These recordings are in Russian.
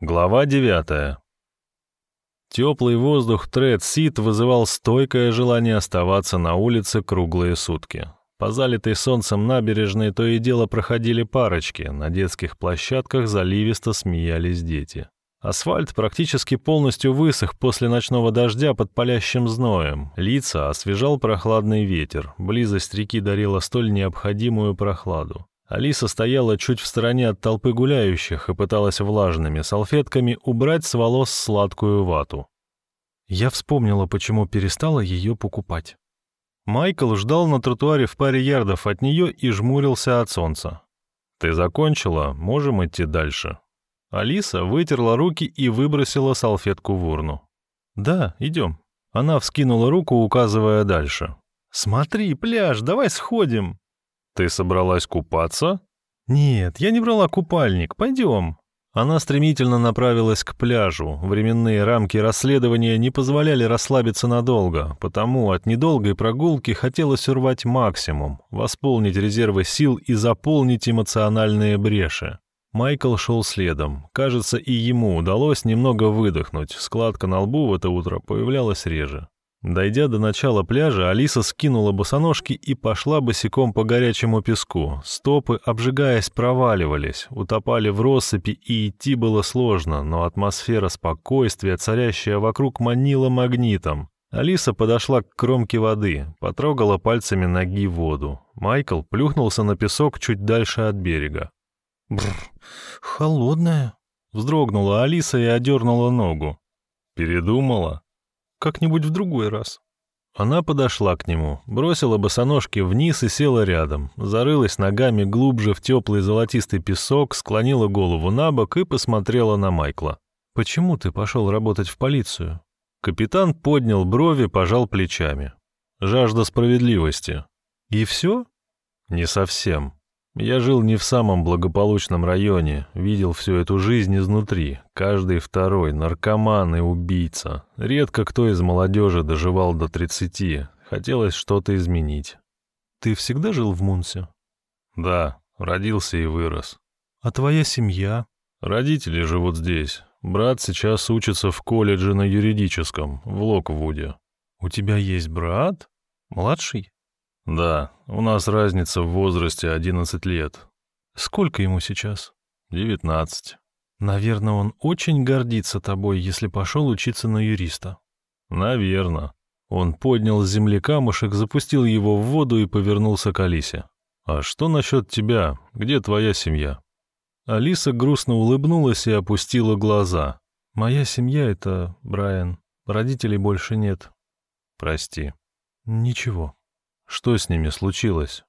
Глава 9. Теплый воздух Тред-Сит вызывал стойкое желание оставаться на улице круглые сутки. По залитой солнцем набережной то и дело проходили парочки, на детских площадках заливисто смеялись дети. Асфальт практически полностью высох после ночного дождя под палящим зноем. Лица освежал прохладный ветер. Близость реки дарила столь необходимую прохладу. Алиса стояла чуть в стороне от толпы гуляющих и пыталась влажными салфетками убрать с волос сладкую вату. Я вспомнила, почему перестала ее покупать. Майкл ждал на тротуаре в паре ярдов от нее и жмурился от солнца. «Ты закончила? Можем идти дальше?» Алиса вытерла руки и выбросила салфетку в урну. «Да, идем». Она вскинула руку, указывая дальше. «Смотри, пляж, давай сходим!» «Ты собралась купаться?» «Нет, я не брала купальник. Пойдем». Она стремительно направилась к пляжу. Временные рамки расследования не позволяли расслабиться надолго, потому от недолгой прогулки хотелось урвать максимум, восполнить резервы сил и заполнить эмоциональные бреши. Майкл шел следом. Кажется, и ему удалось немного выдохнуть. Складка на лбу в это утро появлялась реже. Дойдя до начала пляжа, Алиса скинула босоножки и пошла босиком по горячему песку. Стопы, обжигаясь, проваливались, утопали в россыпи, и идти было сложно, но атмосфера спокойствия, царящая вокруг, манила магнитом. Алиса подошла к кромке воды, потрогала пальцами ноги воду. Майкл плюхнулся на песок чуть дальше от берега. «Бррр, холодная», — вздрогнула Алиса и одернула ногу. «Передумала?» Как-нибудь в другой раз». Она подошла к нему, бросила босоножки вниз и села рядом, зарылась ногами глубже в теплый золотистый песок, склонила голову на бок и посмотрела на Майкла. «Почему ты пошел работать в полицию?» Капитан поднял брови, пожал плечами. «Жажда справедливости». «И все?» «Не совсем. Я жил не в самом благополучном районе, видел всю эту жизнь изнутри. Каждый второй — наркоман и убийца. Редко кто из молодежи доживал до тридцати. Хотелось что-то изменить. Ты всегда жил в Мунсе? Да, родился и вырос. А твоя семья? Родители живут здесь. Брат сейчас учится в колледже на юридическом, в Локвуде. У тебя есть брат? Младший? «Да, у нас разница в возрасте 11 лет». «Сколько ему сейчас?» «Девятнадцать». «Наверное, он очень гордится тобой, если пошел учиться на юриста». «Наверно». Он поднял с земли камушек, запустил его в воду и повернулся к Алисе. «А что насчет тебя? Где твоя семья?» Алиса грустно улыбнулась и опустила глаза. «Моя семья — это Брайан. Родителей больше нет». «Прости». «Ничего». Что с ними случилось?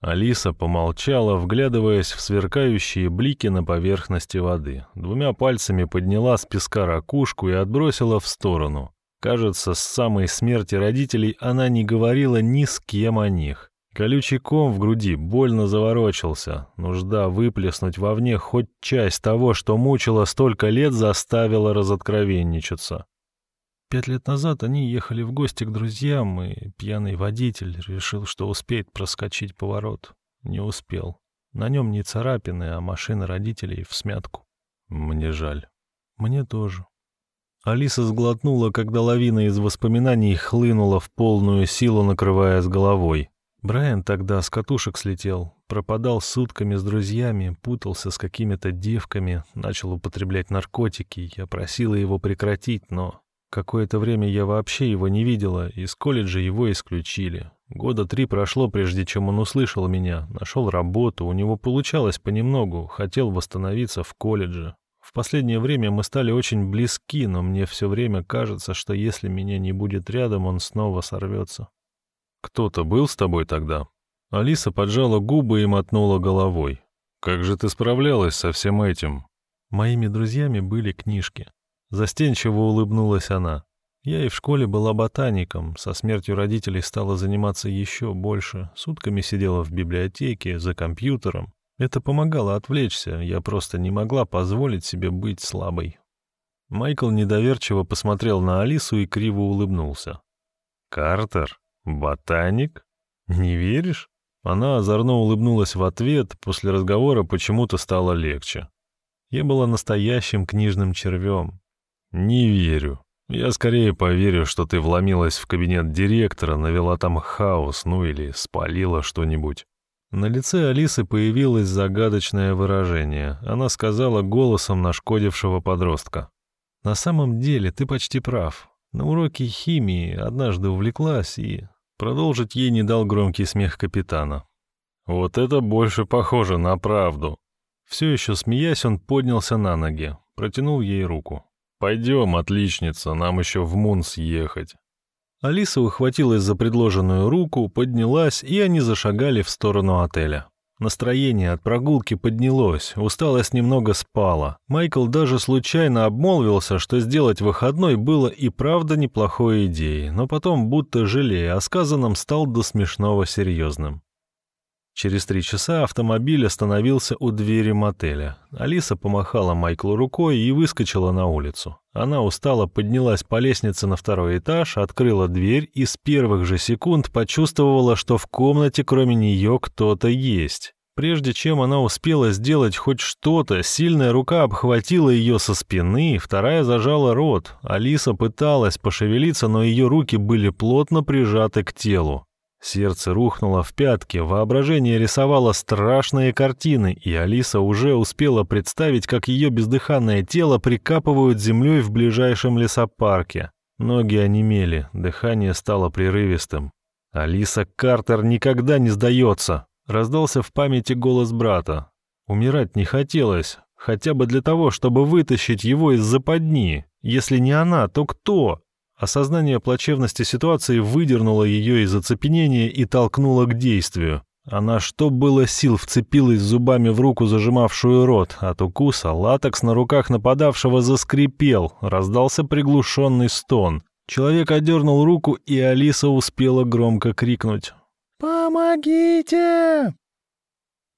Алиса помолчала, вглядываясь в сверкающие блики на поверхности воды. Двумя пальцами подняла с песка ракушку и отбросила в сторону. Кажется, с самой смерти родителей она не говорила ни с кем о них. Колючий ком в груди больно заворочился. Нужда выплеснуть вовне хоть часть того, что мучило столько лет, заставила разоткровенничаться. Пять лет назад они ехали в гости к друзьям, и пьяный водитель решил, что успеет проскочить поворот. Не успел. На нем не царапины, а машина родителей в смятку. Мне жаль. Мне тоже. Алиса сглотнула, когда лавина из воспоминаний хлынула в полную силу, накрывая с головой. Брайан тогда с катушек слетел, пропадал сутками с друзьями, путался с какими-то девками, начал употреблять наркотики. Я просила его прекратить, но Какое-то время я вообще его не видела, из колледжа его исключили. Года три прошло, прежде чем он услышал меня, нашел работу, у него получалось понемногу, хотел восстановиться в колледже. В последнее время мы стали очень близки, но мне все время кажется, что если меня не будет рядом, он снова сорвется. «Кто-то был с тобой тогда?» Алиса поджала губы и мотнула головой. «Как же ты справлялась со всем этим?» Моими друзьями были книжки. Застенчиво улыбнулась она. Я и в школе была ботаником, со смертью родителей стала заниматься еще больше, сутками сидела в библиотеке, за компьютером. Это помогало отвлечься, я просто не могла позволить себе быть слабой. Майкл недоверчиво посмотрел на Алису и криво улыбнулся. «Картер? Ботаник? Не веришь?» Она озорно улыбнулась в ответ, после разговора почему-то стало легче. Я была настоящим книжным червем. Не верю. Я скорее поверю, что ты вломилась в кабинет директора, навела там хаос, ну или спалила что-нибудь. На лице Алисы появилось загадочное выражение. Она сказала голосом нашкодившего подростка. «На самом деле ты почти прав. На уроке химии однажды увлеклась и...» Продолжить ей не дал громкий смех капитана. «Вот это больше похоже на правду». Все еще смеясь, он поднялся на ноги, протянул ей руку. «Пойдем, отличница, нам еще в Мунс ехать». Алиса ухватилась за предложенную руку, поднялась, и они зашагали в сторону отеля. Настроение от прогулки поднялось, усталость немного спала. Майкл даже случайно обмолвился, что сделать выходной было и правда неплохой идеей, но потом, будто жалея о сказанном, стал до смешного серьезным. Через три часа автомобиль остановился у двери мотеля. Алиса помахала Майклу рукой и выскочила на улицу. Она устало поднялась по лестнице на второй этаж, открыла дверь и с первых же секунд почувствовала, что в комнате кроме нее кто-то есть. Прежде чем она успела сделать хоть что-то, сильная рука обхватила ее со спины, вторая зажала рот. Алиса пыталась пошевелиться, но ее руки были плотно прижаты к телу. Сердце рухнуло в пятки, воображение рисовало страшные картины, и Алиса уже успела представить, как ее бездыханное тело прикапывают землей в ближайшем лесопарке. Ноги онемели, дыхание стало прерывистым. «Алиса Картер никогда не сдается!» — раздался в памяти голос брата. Умирать не хотелось, хотя бы для того, чтобы вытащить его из западни. Если не она, то кто? Осознание плачевности ситуации выдернуло ее из оцепенения и толкнуло к действию. Она, что было сил, вцепилась зубами в руку, зажимавшую рот. От укуса латекс на руках нападавшего заскрипел, раздался приглушенный стон. Человек одернул руку, и Алиса успела громко крикнуть. «Помогите!»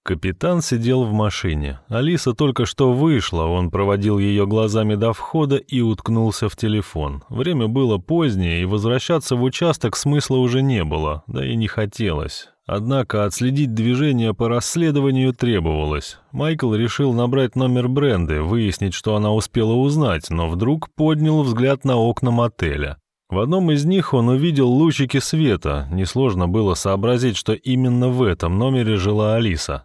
Капитан сидел в машине. Алиса только что вышла, он проводил ее глазами до входа и уткнулся в телефон. Время было позднее, и возвращаться в участок смысла уже не было, да и не хотелось. Однако отследить движение по расследованию требовалось. Майкл решил набрать номер Бренды, выяснить, что она успела узнать, но вдруг поднял взгляд на окна мотеля. В одном из них он увидел лучики света. Несложно было сообразить, что именно в этом номере жила Алиса.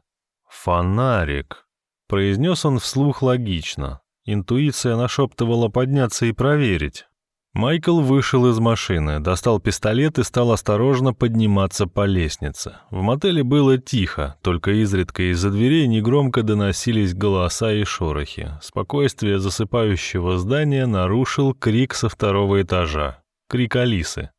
«Фонарик», — произнес он вслух логично. Интуиция нашептывала подняться и проверить. Майкл вышел из машины, достал пистолет и стал осторожно подниматься по лестнице. В мотеле было тихо, только изредка из-за дверей негромко доносились голоса и шорохи. Спокойствие засыпающего здания нарушил крик со второго этажа. Крик Алисы.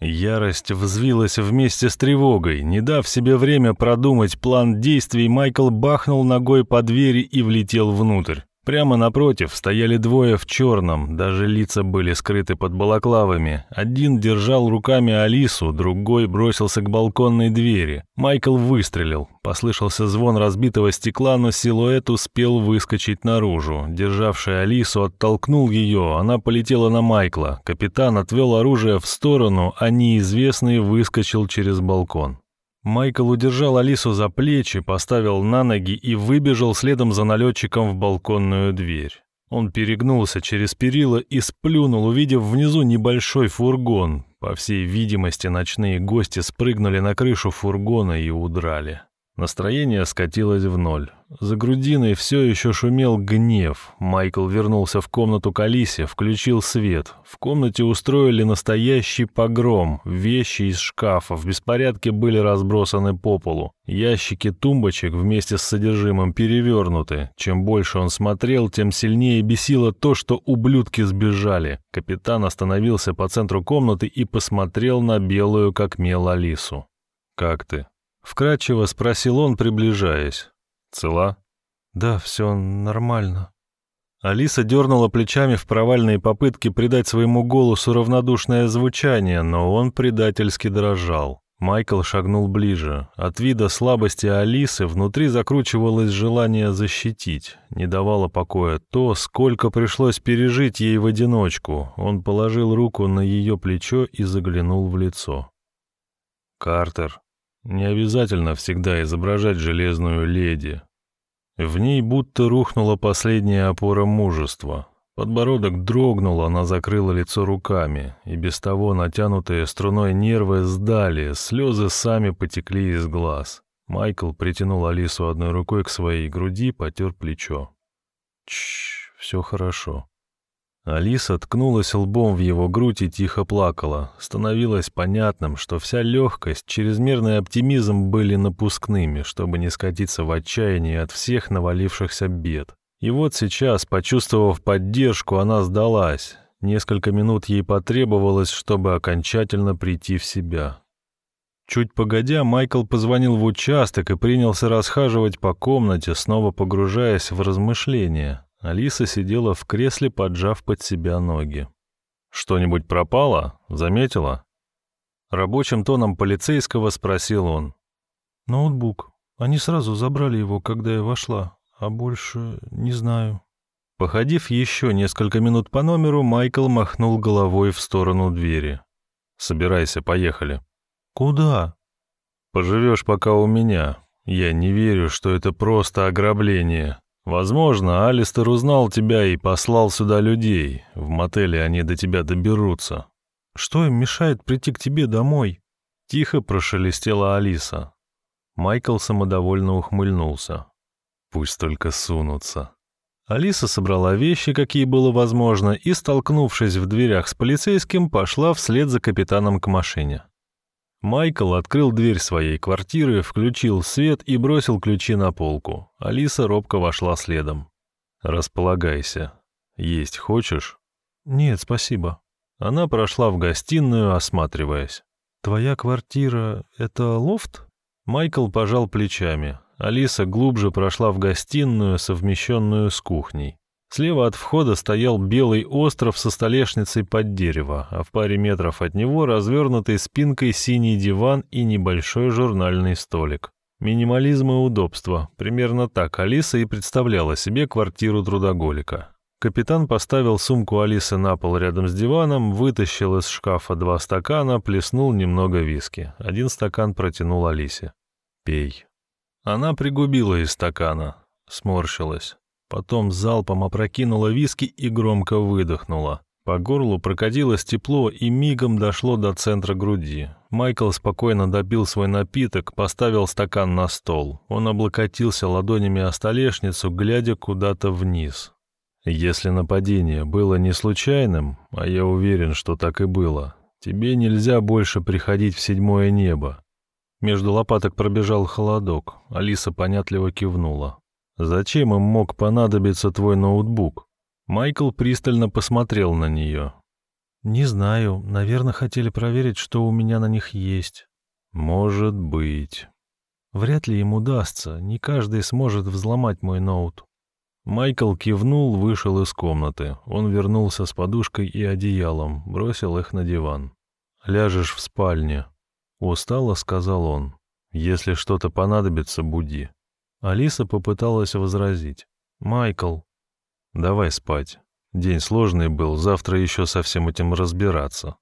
Ярость взвилась вместе с тревогой. Не дав себе время продумать план действий, Майкл бахнул ногой по двери и влетел внутрь. Прямо напротив стояли двое в черном, даже лица были скрыты под балаклавами. Один держал руками Алису, другой бросился к балконной двери. Майкл выстрелил. Послышался звон разбитого стекла, но силуэт успел выскочить наружу. Державший Алису оттолкнул ее, она полетела на Майкла. Капитан отвел оружие в сторону, а неизвестный выскочил через балкон. Майкл удержал Алису за плечи, поставил на ноги и выбежал следом за налетчиком в балконную дверь. Он перегнулся через перила и сплюнул, увидев внизу небольшой фургон. По всей видимости, ночные гости спрыгнули на крышу фургона и удрали. Настроение скатилось в ноль. За грудиной все еще шумел гнев. Майкл вернулся в комнату к Алисе, включил свет. В комнате устроили настоящий погром. Вещи из шкафа в беспорядке были разбросаны по полу. Ящики тумбочек вместе с содержимым перевернуты. Чем больше он смотрел, тем сильнее бесило то, что ублюдки сбежали. Капитан остановился по центру комнаты и посмотрел на белую как мел Алису. «Как ты?» Вкратчиво спросил он, приближаясь. «Цела?» «Да, все нормально». Алиса дернула плечами в провальные попытки придать своему голосу равнодушное звучание, но он предательски дрожал. Майкл шагнул ближе. От вида слабости Алисы внутри закручивалось желание защитить. Не давало покоя то, сколько пришлось пережить ей в одиночку. Он положил руку на ее плечо и заглянул в лицо. «Картер», не обязательно всегда изображать железную леди. В ней будто рухнула последняя опора мужества. Подбородок дрогнул, она закрыла лицо руками, и без того натянутые струной нервы сдали, слезы сами потекли из глаз. Майкл притянул Алису одной рукой к своей груди, потер плечо. Чш, все хорошо. Алиса ткнулась лбом в его грудь и тихо плакала. Становилось понятным, что вся легкость, чрезмерный оптимизм были напускными, чтобы не скатиться в отчаяние от всех навалившихся бед. И вот сейчас, почувствовав поддержку, она сдалась. Несколько минут ей потребовалось, чтобы окончательно прийти в себя. Чуть погодя, Майкл позвонил в участок и принялся расхаживать по комнате, снова погружаясь в размышления. Алиса сидела в кресле, поджав под себя ноги. «Что-нибудь пропало? Заметила?» Рабочим тоном полицейского спросил он. «Ноутбук. Они сразу забрали его, когда я вошла, а больше не знаю». Походив еще несколько минут по номеру, Майкл махнул головой в сторону двери. «Собирайся, поехали». «Куда?» «Поживешь пока у меня. Я не верю, что это просто ограбление. Возможно, Алистер узнал тебя и послал сюда людей. В мотеле они до тебя доберутся». «Что им мешает прийти к тебе домой?» Тихо прошелестела Алиса. Майкл самодовольно ухмыльнулся. «Пусть только сунутся». Алиса собрала вещи, какие было возможно, и, столкнувшись в дверях с полицейским, пошла вслед за капитаном к машине. Майкл открыл дверь своей квартиры, включил свет и бросил ключи на полку. Алиса робко вошла следом. «Располагайся. Есть хочешь?» «Нет, спасибо». Она прошла в гостиную, осматриваясь. «Твоя квартира — это лофт?» Майкл пожал плечами. Алиса глубже прошла в гостиную, совмещенную с кухней. Слева от входа стоял белый остров со столешницей под дерево, а в паре метров от него развернутый спинкой синий диван и небольшой журнальный столик. Минимализм и удобство. Примерно так Алиса и представляла себе квартиру трудоголика. Капитан поставил сумку Алисы на пол рядом с диваном, вытащил из шкафа два стакана, плеснул немного виски. Один стакан протянул Алисе. «Пей». Она пригубила из стакана, сморщилась. Потом залпом опрокинула виски и громко выдохнула. По горлу прокатилось тепло и мигом дошло до центра груди. Майкл спокойно допил свой напиток, поставил стакан на стол. Он облокотился ладонями о столешницу, глядя куда-то вниз. «Если нападение было не случайным, а я уверен, что так и было, тебе нельзя больше приходить в седьмое небо». Между лопаток пробежал холодок. Алиса понятливо кивнула. Зачем им мог понадобиться твой ноутбук? Майкл пристально посмотрел на нее. Не знаю, наверное, хотели проверить, что у меня на них есть. Может быть. Вряд ли им удастся, не каждый сможет взломать мой ноут. Майкл кивнул, вышел из комнаты. Он вернулся с подушкой и одеялом, бросил их на диван. «Ляжешь в спальне», — устало сказал он. «Если что-то понадобится, буди». Алиса попыталась возразить. «Майкл...» «Давай спать. День сложный был, завтра еще со всем этим разбираться».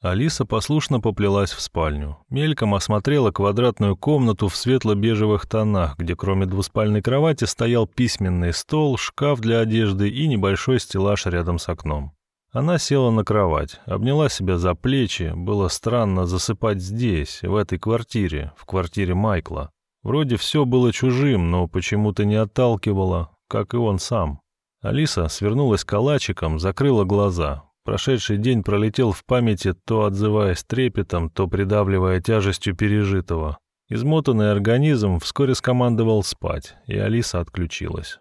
Алиса послушно поплелась в спальню. Мельком осмотрела квадратную комнату в светло-бежевых тонах, где кроме двуспальной кровати стоял письменный стол, шкаф для одежды и небольшой стеллаж рядом с окном. Она села на кровать, обняла себя за плечи. Было странно засыпать здесь, в этой квартире, в квартире Майкла. Вроде все было чужим, но почему-то не отталкивало, как и он сам. Алиса свернулась калачиком, закрыла глаза. Прошедший день пролетел в памяти, то отзываясь трепетом, то придавливая тяжестью пережитого. Измотанный организм вскоре скомандовал спать, и Алиса отключилась.